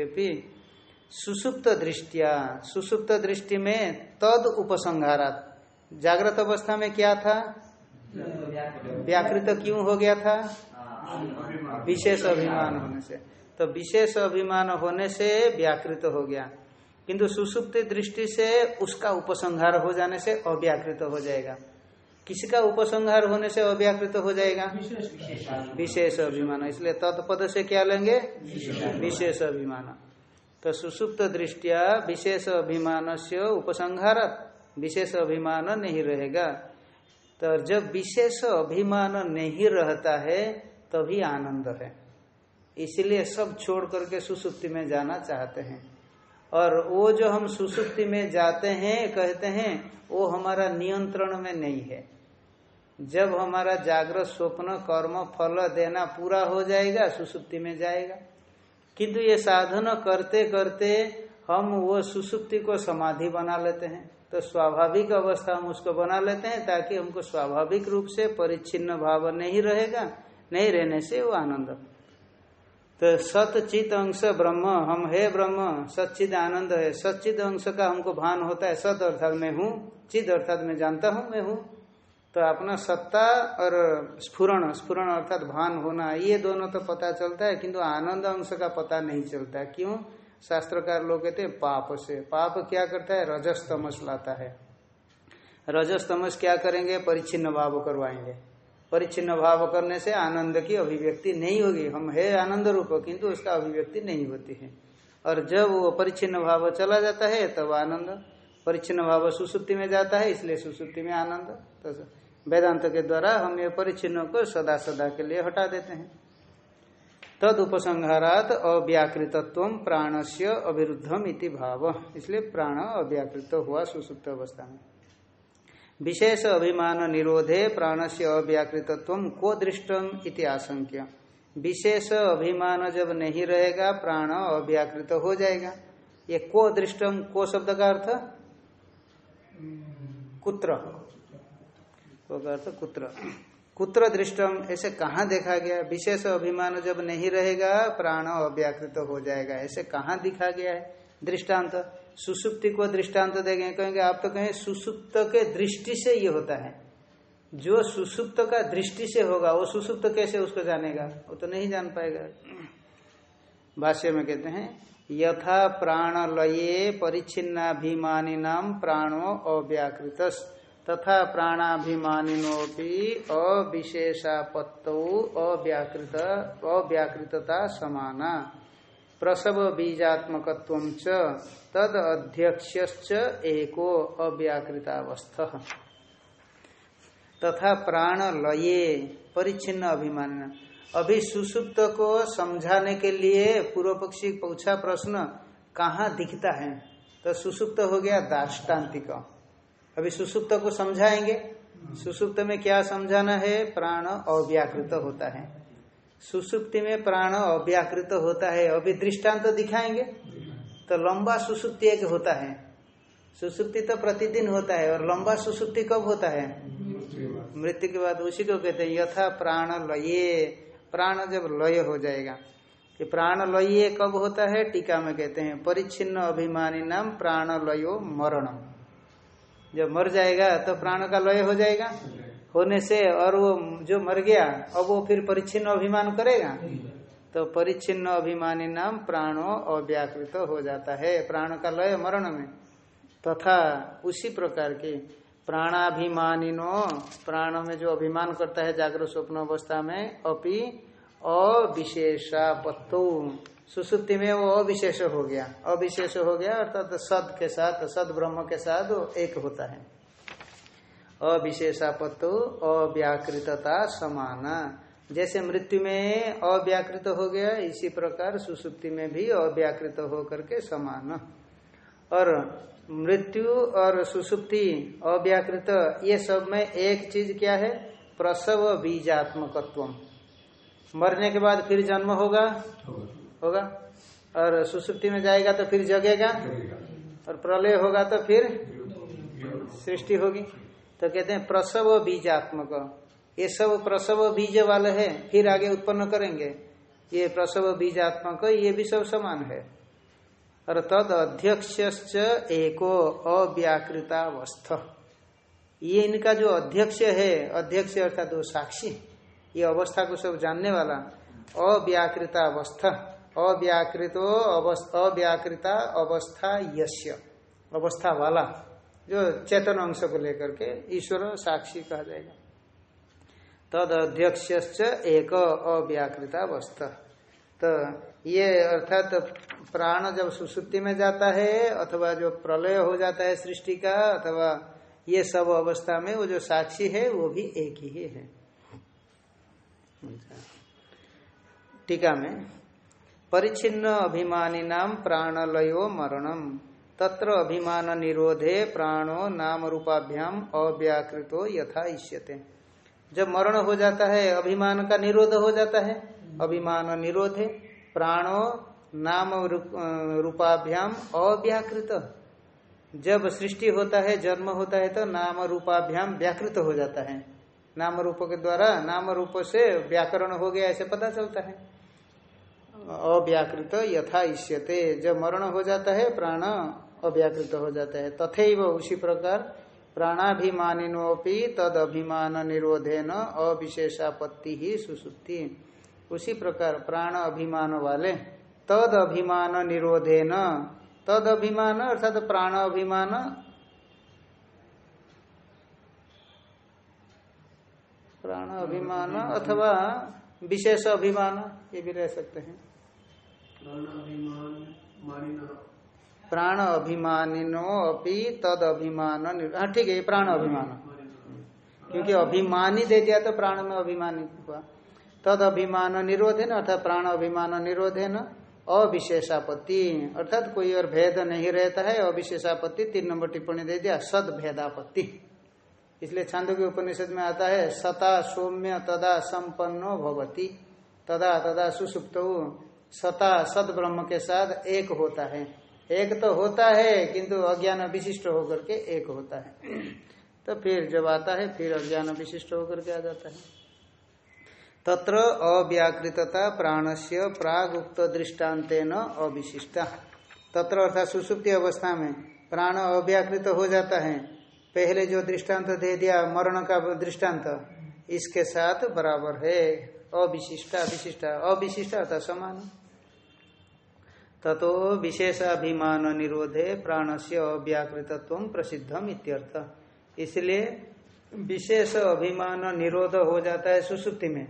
सुसुप्त दृष्टिया सुसुप्त दृष्टि में तद उपसंहारात। जागृत अवस्था में क्या था? व्याकृत क्यों हो गया था? विशेष अभिमान होने से। तो विशेष अभिमान होने से व्याकृत हो गया। किंतु सुसुप्त दृष्टि से उसका उपसंहार हो जाने से अव्याकृत हो जाएगा। किसका उपसंहार होने से अव्याकृत हो जाएगा? विशेष अभिमान। इसलिए तत्पद से क्या लेंगे? विशेष अभिमान। तो सुसुप्त दृष्टिया विशेष अभिमान से उपसंहार विशेष अभिमान नहीं रहेगा। तो जब विशेष अभिमान नहीं रहता है तभी आनंद है। इसलिए सब छोड़ करके सुसुप्ति में जाना चाहते हैं। और वो जो हम सुसुप्ति में जाते हैं, कहते हैं, वो हमारा नियंत्रण में नहीं है। जब हमारा जागृत स्वप्न, कर्म, फल, देना पूरा हो जाएगा, सुसुप्ति में जाएगा। किंतु ये साधन करते करते हम वो सुसुप्ति को समाधि बना लेते हैं। तो स्वाभाविक अवस्था हम उसको बना लेते हैं ताकि हमको स्वाभाविक रूप से परिच्छिन्न भाव नहीं रहेगा। नहीं रहने से वो आनंद। तो सतचित अंश ब्रह्म, हम है ब्रह्म सचिद आनंद है। सचिद अंश का हमको भान होता है सत अर्थात मैं हूँ, चिद अर्थात मैं जानता हूँ, मैं हूँ। तो अपना सत्ता और स्फुरण स्फुरण अर्थात भान होना, ये दोनों तो पता चलता है, किंतु आनंद अंश का पता नहीं चलता। क्यों? शास्त्रकार लोग कहते हैं, पाप से। पाप क्या करता है? रजस तमस लाता है। रजस तमस क्या करेंगे? परिच्छिन्न भाव करवाएँगे। परिच्छिन्न भाव करने से आनंद की अभिव्यक्ति नहीं होगी। हम है आनंद रूप, किंतु उसका अभिव्यक्ति नहीं होती है। और जब वो परिच्छिन्न भाव चला जाता है, तब आनंद। परिच्छिन्न भाव सुसुप्ति में जाता है, इसलिए सुसुप्ति में आनंद। तो वेदांत के द्वारा हम ये परिचिन्हों को सदा सदा के लिए हटा देते हैं। तद उपसंहारात अव्याकृतत्व प्राण से अविरुद्धम इति भाव। इसलिए प्राण अव्याकृत हुआ सुसुप्त अवस्था में। विशेष अभिमान निरोधे प्राण से अव्याकृतत्व को दृष्टम इति आशंक्य। विशेष अभिमान जब नहीं रहेगा, प्राण अव्याकृत हो जाएगा। ये को दृष्टम को शब्द का अर्थ? कुत्र। को अर्थ? कुत्र। कुत्र दृष्टम ऐसे कहाँ देखा गया? विशेष अभिमान जब नहीं रहेगा, प्राण अव्याकृत हो जाएगा। ऐसे कहाँ दिखा गया है? दृष्टांत। सुसुप्ति को दृष्टांत देंगे कहेंगे, आप तो कहें, सुसुप्त के दृष्टि से ये होता है। जो सुसुप्त का दृष्टि से होगा, वो सुसुप्त कैसे उसको जानेगा? वो तो नहीं जान पाएगा। भाष्य में कहते हैं, यथा प्राण लये परिच्छिन्नाभिमानी नाम प्राणो अव्याकृत तथा प्राणाभिमानिनोपि अविशेषापत्तौ अव्याकृत अव्याकृतता समाना। प्रसव बीजात्मक तद अध्यक्ष एको अव्याकृतावस्थ। तथा प्राण लये परिच्छिन्न अभिमान। अभी सुसुप्त को समझाने के लिए पूर्व पक्षी पूछा प्रश्न, कहाँ दिखता है? तो सुसुप्त हो गया दाष्टान्तिक। अभी सुसुप्त को समझाएँगे। सुसुप्त में क्या समझाना है? प्राण अव्याकृत होता है। सुसुप्ति में प्राण अव्याकृत होता है। अभी दृष्टांत तो दिखाएँगे। तो लंबा सुसुप्ति एक होता है। सुसुप्ति तो प्रतिदिन होता है। और लंबा सुसुप्ति कब होता है? मृत्यु के बाद। उसी को कहते हैं, यथा प्राण लये। प्राण जब लय हो जाएगा, कि प्राण लय कब होता है? टीका में कहते हैं, परिच्छिन्न अभिमानी नाम प्राण लयो मरणम। जब मर जाएगा तो प्राण का लय हो जाएगा? होने से और वो जो मर गया, अब वो फिर परिच्छिन्न अभिमान करेगा? तो परिच्छिन्न अभिमानी नाम प्राणो अव्याकृत हो जाता है, प्राण का लय मरण में। तथा तो उसी प्रकार के प्राणाभिमानिनो, प्राण में जो अभिमान करता है जागरूक स्वप्न अवस्था में, अपि अविशेषा अविशेषापत्तो। सुसुप्ति में वो अविशेष हो गया। अविशेष हो गया, अर्थात सद के साथ, सद ब्रह्म के साथ वो एक होता है। अविशेषापत्तो अव्याकृतता समाना। जैसे मृत्यु में अव्याकृत हो गया इसी प्रकार सुसुप्ति में भी अव्याकृत हो करके समान। और मृत्यु और सुसुप्ति अव्याकृत ये सब में एक चीज़ क्या है? प्रसव बीजात्मकत्व मरने के बाद फिर जन्म होगा? होगा। और सुसुप्ति में जाएगा तो फिर जगेगा? और प्रलय होगा तो फिर सृष्टि होगी। तो कहते हैं, प्रसव बीजात्मक। ये सब प्रसव बीज वाले है, फिर आगे उत्पन्न करेंगे। ये प्रसव बीजात्मक, ये भी सब समान है। और तद अध्यक्ष एको अव्याकृतावस्थ। ये इनका जो अध्यक्ष है, अध्यक्ष अर्थात वो साक्षी, ये अवस्था को सब जानने वाला अव्याकृता अवस्था, अव्याकृतो अव्याकृता अवस्था यश्य अवस्था वाला। जो चेतन अंश को लेकर के ईश्वर साक्षी कहा जाएगा। तद अध्यक्ष एक अव्याकृता वस्त तो ये अर्थात तो प्राण जब सुसुप्ति में जाता है अथवा जो प्रलय हो जाता है सृष्टि का अथवा ये सब अवस्था में वो जो साक्षी है, वो भी एक ही है। टीका में परिचिन्न अभिमानी नाम प्राणलयो मरणम। तत्र अभिमान निरोधे प्राणो नाम रूपाभ्याम अव्याकृतो यथा इष्यते। जब मरण हो जाता है, अभिमान का निरोध हो जाता है। अभिमान निरोधे, प्राणो नाम रूपाभ्याम अव्याकृत। जब सृष्टि होता है, जन्म होता है तो नाम रूपाभ्याम व्याकृत हो जाता है। नाम रूप के द्वारा, नाम रूप से व्याकरण हो गया, ऐसे पता चलता है। अव्याकृत यथा इष्यते। जब मरण हो जाता है, प्राण अव्याकृत हो जाता है। तथे उसी प्रकार प्राणाभिमानिनोपि तद अभिमान निरोधे न अविशेषापत्ति ही सुसुप्ति। उसी प्रकार प्राण अभिमान वाले तद अभिमान निरोधे न तद अभिमान अर्थात प्राण अभिमान प्राण अभिमान अथवा विशेष अभिमान, ये भी रह सकते हैं। प्राण अभिमानिनो अपनी तद अभिमान हाँ ठीक है प्राण अभिमान। क्योंकि अभिमानी दे दिया तो प्राण में अभिमानी हुआ। तद अभिमान निरोधे अर्थात प्राण अभिमान निरोधे न अविशेषापत्ति। अर्थात कोई और भेद नहीं रहता है, अविशेषापत्ति, तीन नंबर टिप्पणी दे दिया, सद भेदापत्ति। इसलिए छांदो के उपनिषद में आता है, सता सौम्य तदा संपन्नो भवती। तदा तदा सुसुप्त, सता सद ब्रह्म के साथ एक होता है। एक तो होता है, किंतु अज्ञान विशिष्ट होकर के एक होता है। तो फिर जब आता है, फिर अज्ञान विशिष्ट होकर के आ जाता है। तत्र अव्याकृतता प्राणस्य प्राग उक्त दृष्टान्तेन अविशिष्टा। तत्र अर्थात सुसुप्ति अवस्था में प्राण अव्याकृत हो जाता है। पहले जो दृष्टांत दे दिया, मरण का दृष्टांत, इसके साथ बराबर है। अविशिष्टा विशिष्टा अविशिष्टा अर्थात समान। ततो विशेषाभिमान निरोधे प्राण से अव्याकृतत्व प्रसिद्धम इत्यर्थ। इसलिए विशेष अभिमान निरोध हो जाता है सुसुप्ति में।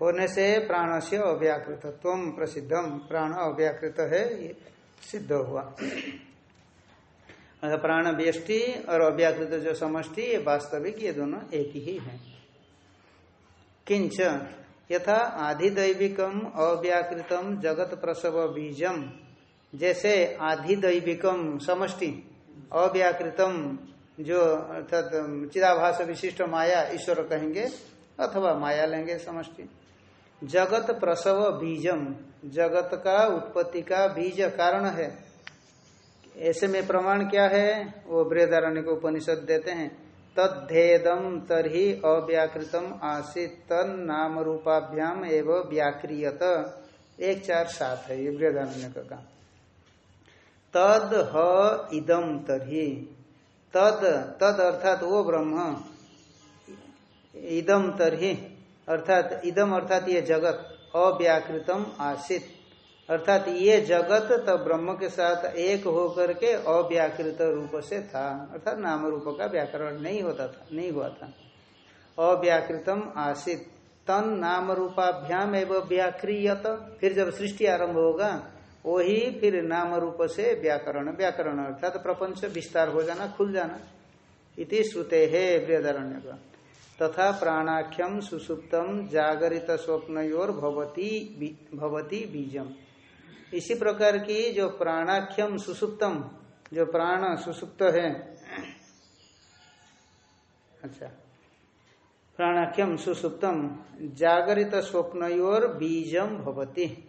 होने से प्राण से अव्याकृतत्व प्रसिद्धम, प्राण अव्याकृत है, ये सिद्ध हुआ। प्राण व्यष्टि और अव्याकृत जो समष्टि, ये वास्तविक, ये दोनों एक ही है। किंच यथा आधिदैविकम अव्याकृतम जगत प्रसव बीजम। जैसे आधिदैविकम समष्टि, अव्याकृतम जो अर्थात चिदाभास विशिष्ट माया ईश्वर कहेंगे अथवा माया लेंगे समष्टि। जगत प्रसव बीजम, जगत का उत्पत्ति का बीज कारण है। ऐसे में प्रमाण क्या है? वो बृहदारण्य को उपनिषद देते हैं। तद्धेदम तरी अव्याकृतम आसित तन रूपाभ्याम एवं व्याक्रियत। एक चार सात है, ये बृहदारण्य का तद ह इदम तरही। तद तद अर्थात वो ब्रह्म। इदम तरही, अर्थात इदम अर्थात ये जगत, अव्याकृतम आसित। अर्थात ये जगत तो ब्रह्म के साथ एक होकर के अव्याकृत रूप से था। अर्थात नाम रूप का व्याकरण नहीं होता था, नहीं हुआ था। अव्याकृतम आसित। तन नाम रूपाभ्याम एवं व्याक्रियत। फिर जब सृष्टि आरंभ होगा, वही फिर नाम रूप से व्याकरण व्याकरण। अर्थात प्रपंच विस्तार हो जाना, खुल जाना। इति श्रुते है बृहदारण्य का तथा प्राणाख्यम सुसुप्तम जागरित स्वप्नयोर भवती भवती बीजम। इसी प्रकार की जो प्राणाख्यम सुसुप्तम, जो प्राण सुसुप्त है। अच्छा। प्राणाख्यम सुसुप्तम, जागरित स्वप्नयोर बीजम भवती।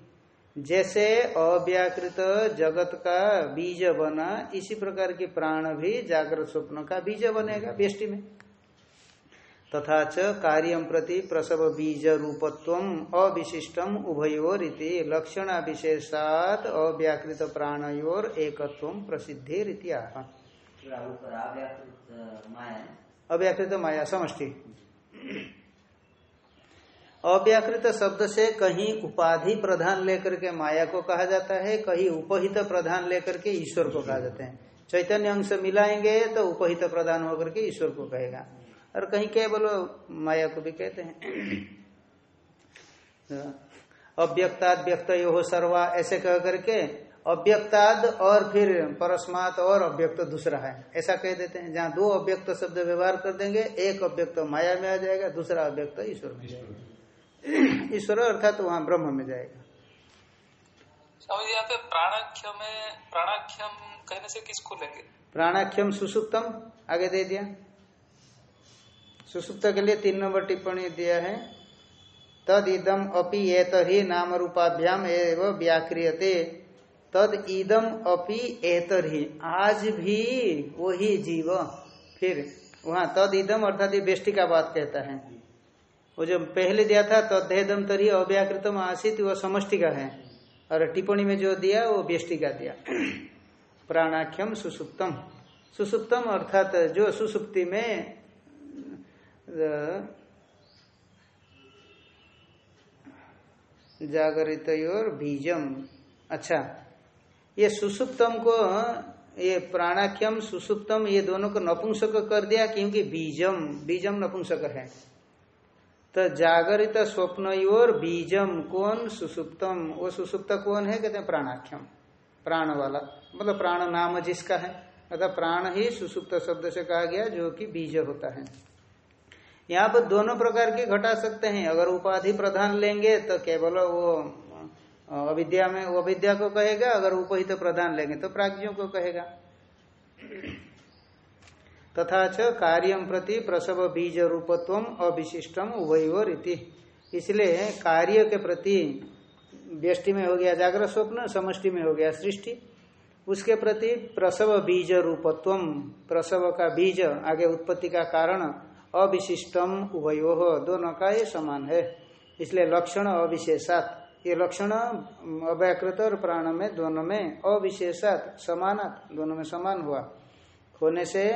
जैसे अव्याकृत जगत का बीज बना, इसी प्रकार की प्राण भी जागृत स्वप्न का बीज बनेगा व्यष्टि में। तथा च कार्यम प्रति प्रसव बीज रूपत्व अविशिष्टम उभयोर लक्षण विशेषात अव्याकृत प्राणयोर एकत्व प्रसिद्धि रीतिया
अव्याकृत माया
अव्याकृत माया समष्टि। अव्याकृत शब्द से कहीं उपाधि प्रधान लेकर के माया को कहा जाता है, कहीं उपहित प्रधान लेकर के ईश्वर को कहा जाता है। चैतन्य अंश मिलाएँगे तो उपहित प्रधान होकर के ईश्वर को कहेगा। और कहीं केवल माया को भी कहते हैं। अव्यक्ताद व्यक्त यो सर्वा ऐसे कह करके अव्यक्ताद और फिर परस्मात और अव्यक्त दूसरा है। ऐसा कह देते हैं जहाँ दो अव्यक्त शब्द व्यवहार कर देंगे एक अव्यक्त माया में आ जाएगा दूसरा अव्यक्त ईश्वर में जाएगा। ईश्वर। अर्थात तो वहाँ ब्रह्म में जाएगा।
यहाँ पे प्राणाख्य में प्राणाख्यम कहने से किसको लेंगे?
प्राणाख्यम सुसुप्तम आगे दे दिया। सुसुप्त के लिए तीन नंबर टिप्पणी दिया है। तद इदम अपि एत ही नाम रूपाभ्याम एवं व्याक्रियते। तद इदम अपि एतर ही। आज भी वही जीव। फिर वहाँ तद इदम अर्थात बेष्टि का बात कहता है। वो जो पहले दिया था तदेदम तरी अव्याकृतम आसित, वो समष्टि का है। और टिप्पणी में जो दिया, वो बेष्टि का दिया। प्राणाख्यम सुसुप्तम। सुसुप्तम अर्थात जो सुसुप्ति में जागरित और बीजम। अच्छा ये सुसुप्तम को, ये प्राणाख्यम, सुसुप्तम, ये दोनों को नपुंसक कर दिया क्योंकि बीजम बीजम नपुंसक है। तो जागरित स्वप्न और बीजम कौन सुसुप्तम? वो सुसुप्त कौन है? कहते हैं प्राणाख्यम, प्राण वाला। मतलब प्राण नाम जिसका है। अर्थात प्राण ही सुसुप्त शब्द से कहा गया जो कि बीज होता है। यहाँ पर दोनों प्रकार की घटा सकते हैं। अगर उपाधि प्रधान लेंगे तो केवल वो अविद्या में, वो अविद्या को कहेगा, अगर उपहित तो प्रधान लेंगे तो प्राज्ञों को कहेगा। तथा च कार्यम प्रति प्रसव बीज रूपत्व अविशिष्टम उभयोर इति इसलिए कार्य के प्रति व्यष्टि में हो गया जागृत स्वप्न, समष्टि में हो गया सृष्टि। उसके प्रति प्रसव बीज रूपत्व प्रसव का बीज आगे उत्पत्ति का कारण अविशिष्टम उभयो, दोनों का ये समान है। इसलिए लक्षण अविशेषात। ये लक्षण अव्याकृत और प्राण में दोनों में अविशेषात, समानात, दोनों में समान हुआ। होने से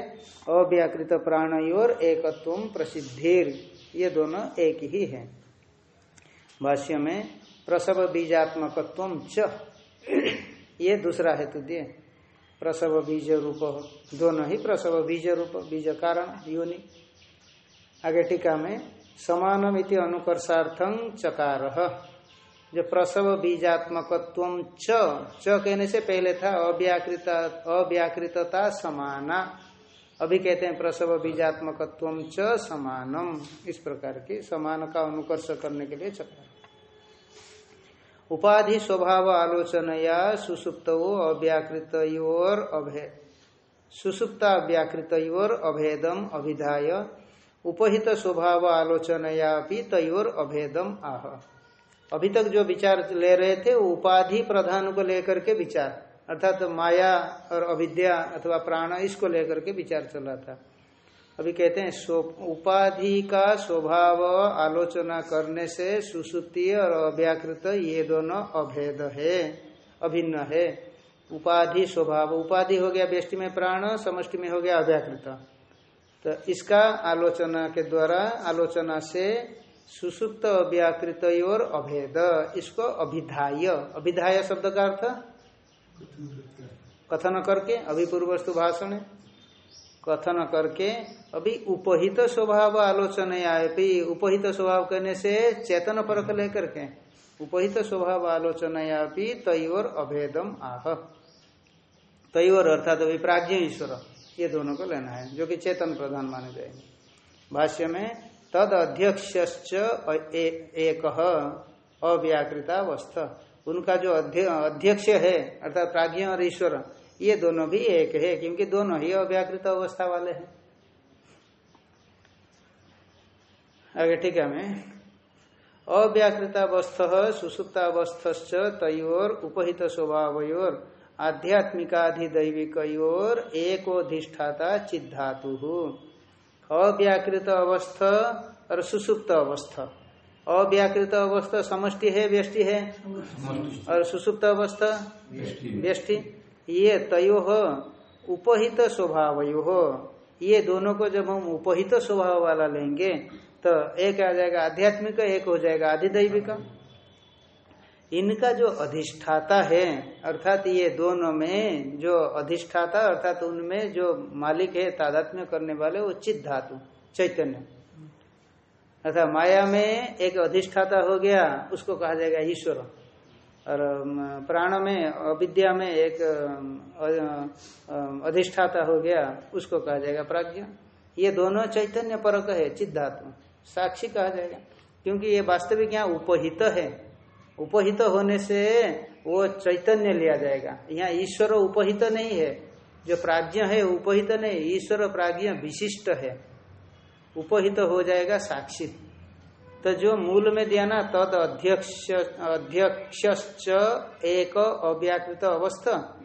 अव्याकृत प्राणयोर एकत्व प्रसिद्धिर, ये दोनों एक ही है। भाष्य में, प्रसव बीजात्मकत्व च। ये दूसरा हेतु दिए। प्रसव बीज रूप, दोनों ही प्रसव बीज रूप, बीज कारण, योनि। आगे टीका में समानम इति अनुकर्षार्थं चकार। जो प्रसव बीजात्मकत्व च च कहने से पहले था अव्याकृत, अव्याकृतता समाना। अभी कहते हैं प्रसव बीजात्मक च समानम। इस प्रकार की समान का अनुकर्ष करने के लिए चक्र। उपाधि स्वभाव आलोचनया सुसुप्त अव्याकृत अभे सुसुप्ता व्याकृत अभेदम अभिधाय उपहित स्वभाव आलोचनया भी तयोर अभेदम आह। अभी तक जो विचार ले रहे थे उपाधि प्रधान को लेकर के विचार, अर्थात तो माया और अविद्या अथवा प्राण, इसको लेकर के विचार चल रहा था। अभी कहते हैं उपाधि का स्वभाव आलोचना करने से सुसुप्ति और अव्याकृत ये दोनों अभेद है, अभिन्न है। उपाधि स्वभाव, उपाधि हो गया व्यष्टि में प्राण, समष्टि में हो गया अव्याकृत। तो इसका आलोचना के द्वारा आलोचना से सुसुप्त व्याकृत और अभेद, इसको अभिधाय। अभिधाय शब्द का अर्थ? कथन करके अभी पूर्वस्तु भाषण। कथन करके, अभी उपहित स्वभाव आलोचना आए उपहित स्वभाव करने से चेतन परक लेकर के। उपहित स्वभाव आलोचना तयोर अभेदम आह। तयोर अर्थात अभी प्राज्ञ ईश्वर। ये दोनों को लेना है, जो कि चेतन प्रधान माने जाएँगे। भाष्य में, तद अध्यक्ष एक अव्याकृतावस्थ। उनका जो अध्यक्ष है, अर्थात प्राज्ञ और ईश्वर, ये दोनों भी एक है, क्योंकि दोनों ही अव्याकृत अवस्था वाले हैं। आगे ठीक है, मैं। अव्याकृतावस्थ सुसुप्तावस्थ तयोर उपहित स्वभावयोर आध्यात्मिकाधिदैविक एको अधिष्ठाता चिद्धातु। अव्याकृत अवस्था और सुसुप्त अवस्था। अव्याकृत अवस्था समष्टि है व्यष्टि है? और सुसुप्त अवस्था? व्यष्टि। ये तयो उपहित स्वभाव ये दोनों को जब हम उपहित स्वभाव वाला लेंगे तो एक आ जाएगा आध्यात्मिक एक हो जाएगा आधिदैविक। इनका जो अधिष्ठाता है, अर्थात ये दोनों में जो अधिष्ठाता, अर्थात उनमें जो मालिक है, तादात्म्य करने वाले, वो चित धातु, चैतन्य। अर्थात माया में एक अधिष्ठाता हो गया, उसको कहा जाएगा ईश्वर। और प्राण में, अविद्या में एक अधिष्ठाता हो गया, उसको कहा जाएगा प्राज्ञ। ये दोनों चैतन्य परक है चित धातु। साक्षी कहा जाएगा। क्योंकि ये वास्तविक यहाँ उपहित है। उपहित होने से वो चैतन्य लिया जाएगा। यहाँ ईश्वर उपहित नहीं है। जो प्राज्ञ है उपहित नहीं। ईश्वर प्राज्ञ विशिष्ट है। उपहित हो जाएगा साक्षी। तो जो मूल में दिया ना, तद अध्यक्ष अध्यक्ष एक अव्याकृत अवस्था।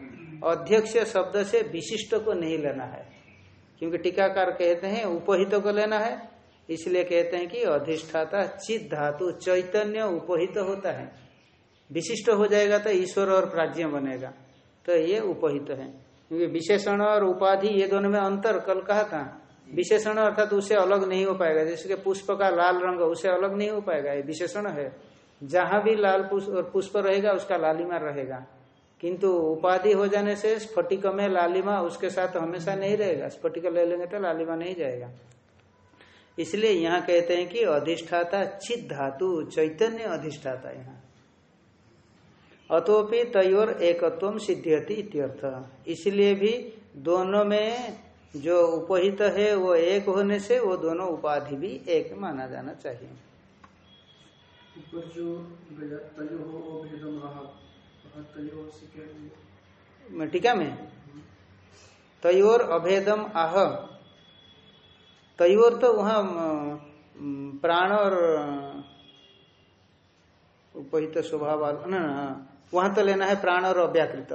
अध्यक्ष शब्द से विशिष्ट को नहीं लेना है। क्योंकि टीकाकार कहते हैं, उपहित को लेना है। इसलिए कहते हैं कि अधिष्ठाता चित धातु चैतन्य उपहित होता है। विशिष्ट हो जाएगा तो ईश्वर और प्राज्ञ बनेगा। तो ये उपहित है। क्योंकि विशेषण और उपाधि ये दोनों में अंतर, कल कहा था? विशेषण अर्थात उससे अलग नहीं हो पाएगा। जैसे पुष्प का लाल रंग उससे अलग नहीं हो पाएगा। ये विशेषण है। जहाँ भी लाल और पुष्प रहेगा, उसका लालिमा रहेगा। किंतु उपाधि हो जाने से स्फटिक में लालिमा उसके साथ हमेशा नहीं रहेगा। स्फटिक ले लेंगे तो लालिमा नहीं जाएगा। इसलिए यहाँ कहते हैं कि अधिष्ठाता चित धातु चैतन्य अधिष्ठाता यहाँ। अतोपि तयोर एकत्व सिद्ध्यति इत्यर्थ। इसलिए भी दोनों में जो उपहित है वो एक होने से वो दोनों उपाधि भी एक माना जाना चाहिए।
क्या
टीका में? तयोर अभेदम आह। तयोर तो वहाँ प्राण और उपहित स्वभाव वाला वहाँ तो लेना है प्राण और अव्याकृत।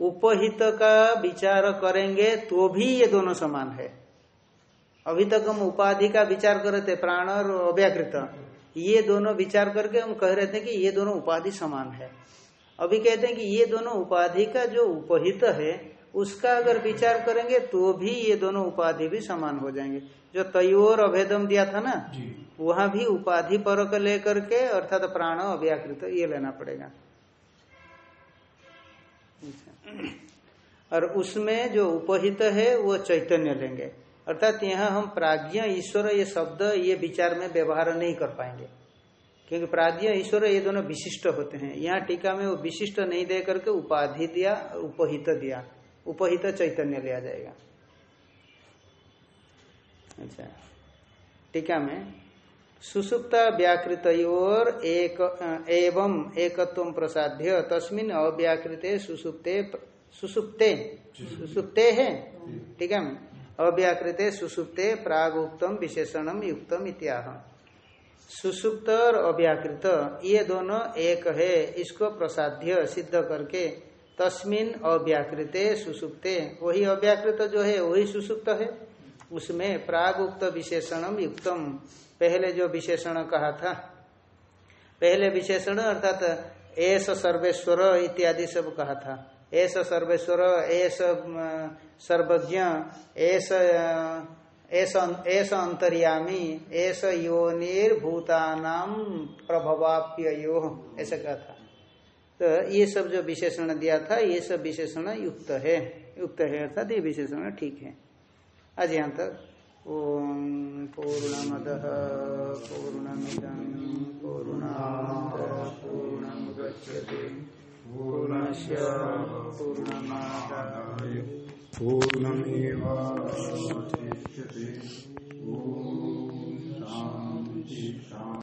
उपहित का विचार करेंगे तो भी ये दोनों समान है। अभी तक हम उपाधि का विचार कर रहे थे, प्राण और अव्याकृत। ये दोनों विचार करके हम कह रहे थे कि ये दोनों उपाधि समान है। अभी कहते हैं कि ये दोनों उपाधि का जो उपहित है, उसका अगर विचार करेंगे तो भी ये दोनों उपाधि भी समान हो जाएँगे। जो तयोर अभेदम दिया था ना वहाँ भी उपाधि परक लेकर के अर्थात प्राण अव्याकृत, ये लेना पड़ेगा। और उसमें जो उपहित है, वो चैतन्य लेंगे। अर्थात यहाँ हम प्राज्ञ, ईश्वर, ये शब्द, ये विचार में व्यवहार नहीं कर पाएँगे। क्योंकि प्राज्ञ, ईश्वर, ये दोनों विशिष्ट होते हैं। यहाँ टीका में वो विशिष्ट नहीं दे करके उपाधि दिया, उपहित दिया। उपहित चैतन्य लिया जाएगा। अच्छा। टीका में सुसुप्ता व्याकृत एक एवं एकत्व प्रसाद्य तस्मिन अव्याकृते सुसुप्ते सुसुप्ते सुसुप्ते है। ठीक है? अव्याकृते सुसुप्ते प्राग उत्तम विशेषणम युक्तम इत्याह। सुसुप्त और अव्याकृत ये दोनों एक है इसको प्रसाद्य सिद्ध करके तस्मिन अव्याकृते सुसुप्ते वही अव्याकृत जो है वही सुसुप्त है। उसमें प्राग उक्त विशेषणम युक्तम। पहले जो विशेषण कहा था, पहले विशेषण अर्थात एस सर्वेश्वर इत्यादि सब कहा था। एस सर्वेश्वर, एस सर्वज्ञ, एस एस अंतर्यामी, एस योनिर्भूतानाम प्रभवाप्य यो ऐसा कहा था। तो ये सब जो विशेषण दिया था, ये सब विशेषण युक्त है। युक्त है अर्थात ये विशेषण ठीक है। आज यहाँ तक ॐ पूर्णमदः पूर्णमिदं पूर्णापूर्णमुदच्छते पूर्णस्य पूर्णमादाय। पूर्णमेवावशिष्यते। ॐ शान्ति।